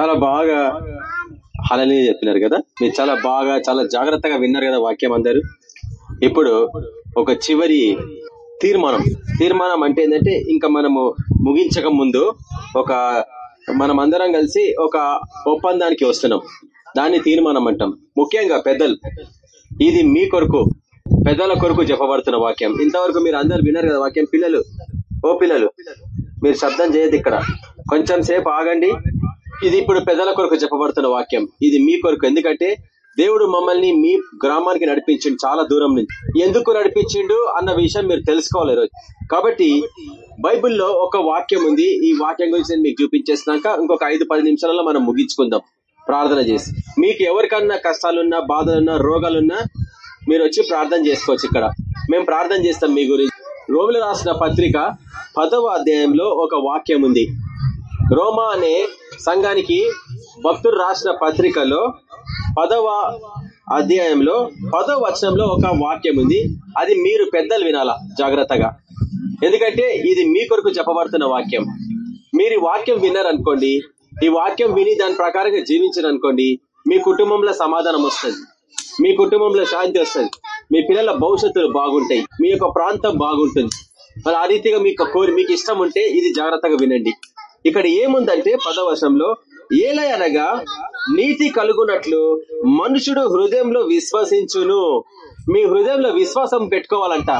చాలా బాగా హలని చెప్పినారు కదా? మీరు చాలా బాగా చాలా జాగ్రత్తగా విన్నారు కదా వాక్యం అందరు? ఇప్పుడు ఒక చివరి తీర్మానం. తీర్మానం అంటే ఏంటంటే ఇంకా మనము ముగించక ముందు ఒక మనం అందరం కలిసి ఒక ఒప్పందానికి వస్తున్నాం. దాన్ని తీర్మానం అంటాం. ముఖ్యంగా పెద్దలు ఇది మీ కొరకు పెద్దల కొరకు చెప్పబడుతున్న వాక్యం. ఇంతవరకు మీరు అందరు విన్నారు కదా వాక్యం? పిల్లలు ఓ పిల్లలు మీరు శబ్దం చేయదు ఇక్కడ. కొంచెం సేపు ఆగండి. ఇది ఇప్పుడు పెద్దల కొరకు చెప్పబడుతున్న వాక్యం. ఇది మీ కొరకు. ఎందుకంటే దేవుడు మమ్మల్ని మీ గ్రామానికి నడిపించిండు చాలా దూరం నుంచి. ఎందుకు నడిపించిండు అన్న విషయం మీరు తెలుసుకోవాలి ఈరోజు. కాబట్టి బైబిల్లో ఒక వాక్యం ఉంది. ఈ వాక్యం గురించి నేను మీకు చూపించేసినాక ఇంకొక ఐదు పది నిమిషాలలో మనం ముగించుకుందాం. ప్రార్థన చేసి. మీకు ఎవరికన్నా కష్టాలున్నా బాధలున్నా రోగాలున్నా మీరు వచ్చి ప్రార్థన చేసుకోవచ్చు ఇక్కడ. మేము ప్రార్థన చేస్తాం మీ గురించి. రోమిలు రాసిన పత్రిక పదవ అధ్యాయంలో ఒక వాక్యం ఉంది. రోమా అనే సంఘానికి భక్తుడు రాసిన పత్రికలో పదవ అధ్యాయంలో పదవ వచనంలో ఒక వాక్యం ఉంది. అది మీరు పెద్దలు వినాలా? జాగ్రత్తగా. ఎందుకంటే ఇది మీ కొరకు చెప్పబడుతున్న వాక్యం. మీరు వాక్యం విన్నారనుకోండి ఈ వాక్యం విని దాని ప్రకారంగా జీవించారనుకోండి మీ కుటుంబంలో సమాధానం వస్తుంది. మీ కుటుంబంలో శాంతి వస్తుంది. మీ పిల్లల భవిష్యత్తులు బాగుంటాయి. మీ యొక్క ప్రాంతం బాగుంటుంది. మరి ఆ రీతిగా మీకు కోరి మీకు ఇష్టం ఉంటే ఇది జాగ్రత్తగా వినండి. ఇక్కడ ఏముందంటే పదవశంలో ఏలై అనగా నీతి కలుగునట్లు మనుషుడు హృదయంలో విశ్వసించును. మీ హృదయంలో విశ్వాసం పెట్టుకోవాలంట.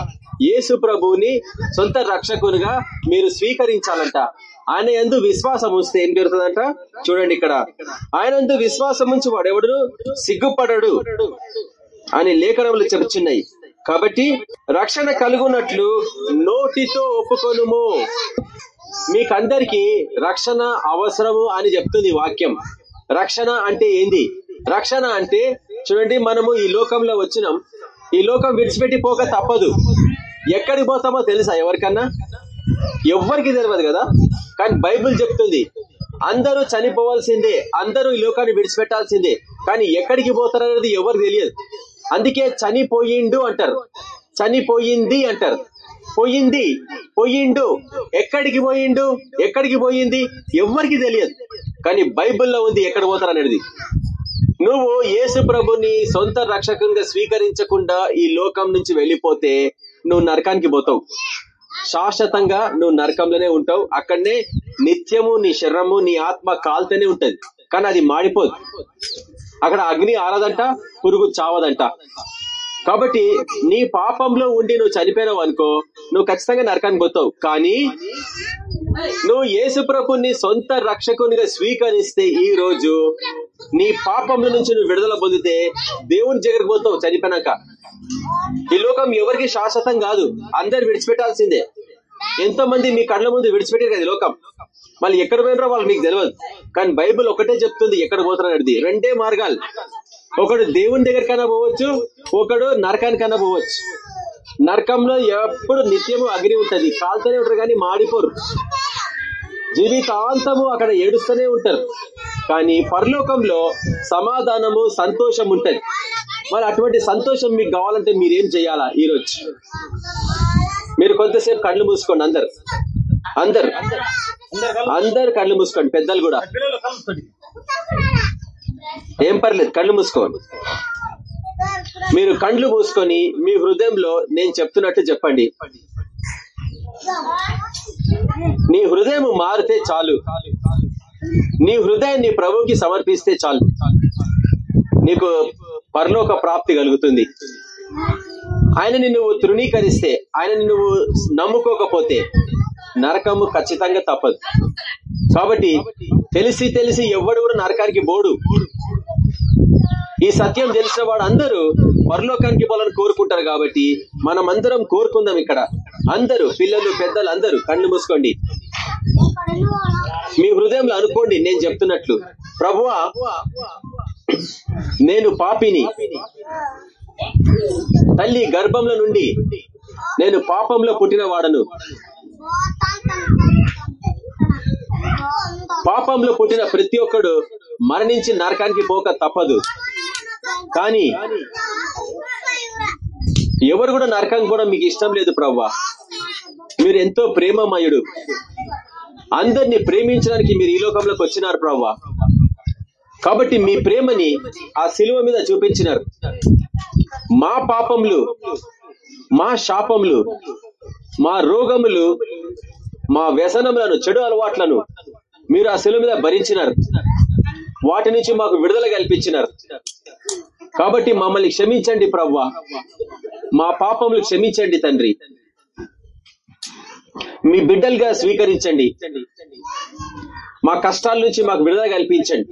యేసు ప్రభువుని సొంత రక్షకునిగా మీరు స్వీకరించాలంట. ఆయన ఎందు విశ్వాసం ఉంచితే ఏం జరుగుతుందంట? చూడండి ఇక్కడ. ఆయన ఎందు విశ్వాసం ఉంచి వాడెవడు? సిగ్గుపడడు అని లేఖనములు చెబుతున్నాయి కాబట్టి రక్షణ కలుగునట్లు నోటితో ఒప్పుకొనుము. మీకందరికి రక్షణ అవసరము అని చెప్తుంది వాక్యం. రక్షణ అంటే ఏంది? రక్షణ అంటే చూడండి మనము ఈ లోకంలో వచ్చినాం. ఈ లోకం విడిచిపెట్టి పోక తప్పదు. ఎక్కడికి పోతామో తెలుసా ఎవరికన్నా? ఎవ్వరికి తెలియదు కదా? కానీ బైబిల్ చెప్తుంది అందరూ చనిపోవాల్సిందే అందరూ ఈ లోకాన్ని విడిచిపెట్టాల్సిందే కానీ ఎక్కడికి పోతారనేది ఎవరికి తెలియదు. అందుకే చనిపోయిండు అంటారు. చనిపోయింది అంటారు. పోయింది. పోయిండు. ఎక్కడికి పోయిండు? ఎక్కడికి పోయింది? ఎవ్వరికి తెలియదు. కానీ బైబిల్లో ఉంది ఎక్కడ పోతారనేది నువ్వు యేసు ప్రభుని సొంత రక్షకంగా స్వీకరించకుండా ఈ లోకం నుంచి వెళ్ళిపోతే నువ్వు నరకానికి పోతావు. శాశ్వతంగా నువ్వు నరకంలోనే ఉంటావు. అక్కడనే నిత్యము నీ శరీరము నీ ఆత్మ కాల్తేనే ఉంటది. కానీ అది మాడిపోదు. అక్కడ అగ్ని ఆరదంట పురుగు చావదంట. కాబట్టి నీ పాపంలో ఉండి నువ్వు చనిపోయినావు అనుకో నువ్వు ఖచ్చితంగా నరకానికి పోతావు. కానీ నువ్వు యేసుప్రభుని సొంత రక్షకునిగా స్వీకరిస్తే ఈ రోజు నీ పాపముల నుంచి నువ్వు విడుదల పొందితే దేవుని దగ్గరికి పోతావు చనిపోయినాక. ఈ లోకం ఎవరికి శాశ్వతం కాదు. అందరు విడిచిపెట్టాల్సిందే. ఎంతో మంది మీ కళ్ళ ముందు విడిచిపెట్టారు కదా ఈ లోకం. మళ్ళీ ఎక్కడ పోయినరో వాళ్ళు మీకు తెలియదు కానీ బైబిల్ ఒకటే చెప్తుంది ఎక్కడ పోతున్నది రెండే మార్గాలు. ఒకడు దేవుని దగ్గరికైనా పోవచ్చు ఒకడు నరకానికైనా పోవచ్చు. నరకంలో ఎప్పుడు నిత్యము అగ్ని ఉంటది. కాల్తూనే ఉంటారు కానీ మాడిపోరు. జీవితాంతము అక్కడ ఏడుస్తూనే ఉంటారు. కానీ పరలోకంలో సమాధానము సంతోషం ఉంటది. మరి అటువంటి సంతోషం మీకు కావాలంటే మీరేం చేయాలా ఈరోజు? మీరు కొంతసేపు కళ్ళు మూసుకోండి అందరు. అందరు. అందరు కళ్ళు మూసుకోండి పెద్దలు కూడా. ఏం పర్లేదు కళ్ళు మూసుకోండి మీరు కండ్లు మూసుకొని మీ హృదయంలో నేను చెప్తున్నట్టు చెప్పండి. నీ హృదయం మారితే చాలు. నీ హృదయాన్ని ప్రభుకి సమర్పిస్తే చాలు. నీకు పరలోక ప్రాప్తి కలుగుతుంది. ఆయనని నువ్వు తృణీకరిస్తే ఆయనని నువ్వు నమ్ముకోకపోతే నరకము ఖచ్చితంగా తప్పదు. కాబట్టి తెలిసి తెలిసి ఎవడు కూడా నరకానికి బోడు ఈ సత్యం తెలిసిన వాడు అందరూ పరలోకానికి పోవాలని కోరుకుంటారు కాబట్టి మనం అందరం కోరుకుందాం ఇక్కడ. అందరూ పిల్లలు పెద్దలు అందరూ కళ్ళు మూసుకోండి. మీ హృదయంలో అనుకోండి నేను చెప్తున్నట్లు. ప్రభువా నేను పాపిని. తల్లి గర్భంలో నుండి నేను పాపంలో పుట్టిన వాడను. పాపంలో పుట్టిన ప్రతి ఒక్కడు మరణించి నరకానికి పోక తప్పదు. కానీ ఎవరు కూడా నరకం కూడా మీకు ఇష్టం లేదు ప్రవ్వా. మీరు ఎంతో ప్రేమమయుడు. అందరినీ ప్రేమించడానికి మీరు ఈ లోకంలోకి వచ్చినారు ప్రవ్వా. కాబట్టి మీ ప్రేమని ఆ శిలువ మీద చూపించినారు. మా పాపములు మా శాపములు మా రోగములు మా వ్యసనములను చెడు అలవాట్లను మీరు ఆ శిలువ మీద భరించినారు. వాటి నుంచి మాకు విడుదల కల్పించినారు. కాబట్టి మమ్మల్ని క్షమించండి ప్రవ్వా. మా పాపములు క్షమించండి తండ్రి. మీ బిడ్డలుగా స్వీకరించండి. మా కష్టాల నుంచి మాకు విడుదల కల్పించండి.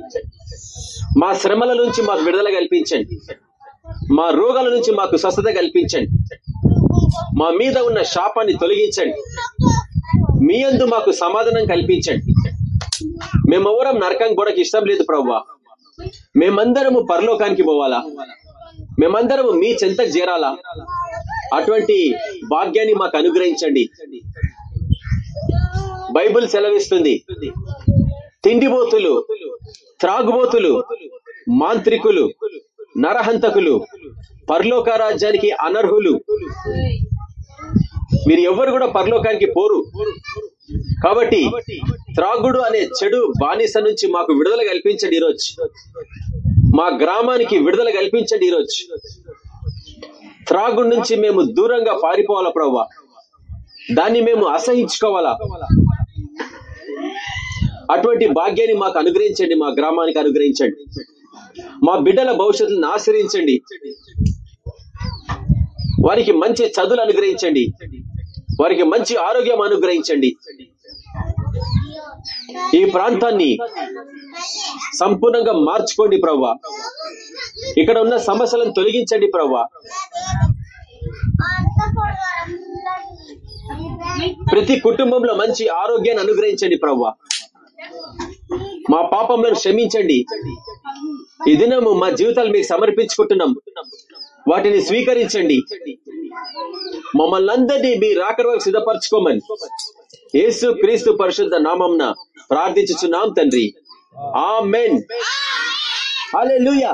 మా శ్రమల నుంచి మాకు విడుదల కల్పించండి. మా రోగాల నుంచి మాకు స్వస్థత కల్పించండి. మా మీద ఉన్న శాపాన్ని తొలగించండి. మీ అందు మాకు సమాధానం కల్పించండి. మేమెవరం నరకం కూడా ఇష్టం లేదు ప్రవ్వా. మేమందరము పరలోకానికి పోవాలా? మేమందరము మీ చెంతకు చేరాలా? అటువంటి భాగ్యాన్ని మాకు అనుగ్రహించండి. బైబిల్ సెలవిస్తుంది. తిండిబోతులు త్రాగుబోతులు మాంత్రికులు నరహంతకులు పరలోక రాజ్యానికి అనర్హులు. మీరు ఎవరు కూడా పరలోకానికి పోరు. కాబట్టి త్రాగుడు అనే చెడు బానిస నుంచి మాకు విడుదల కల్పించండి ఈరోజు. మా గ్రామానికి విడుదల కల్పించండి ఈరోజు. త్రాగుడు నుంచి మేము దూరంగా పారిపోవాలా ప్రవ్వా? దాన్ని మేము అసహించుకోవాలా? అటువంటి భాగ్యాన్ని మాకు అనుగ్రహించండి మా గ్రామానికి అనుగ్రహించండి. మా బిడ్డల భవిష్యత్తును ఆశ్రయించండి. వారికి మంచి చదువులు అనుగ్రహించండి. వారికి మంచి ఆరోగ్యం అనుగ్రహించండి. ఈ ప్రాంతాన్ని సంపూర్ణంగా మార్చుకోండి ప్రవ్వా. ఇక్కడ ఉన్న సమస్యలను తొలగించండి ప్రవ్వా. ప్రతి కుటుంబంలో మంచి ఆరోగ్యాన్ని అనుగ్రహించండి ప్రవ్వా. మా పాపంలను క్షమించండి. ఈ దినము మా జీవితాలు మీకు సమర్పించుకుంటున్నాం. వాటిని స్వీకరించండి. మమ్మల్ని అందరినీ మీ రాకడ సిద్ధపరచుకోమని. యేసు క్రీస్తు పరిశుద్ధ నామంన ప్రార్థించుచున్నాం తండ్రి. ఆ మెన్ హల్లెలూయా.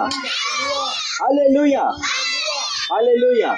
హల్లెలూయా. హల్లెలూయా.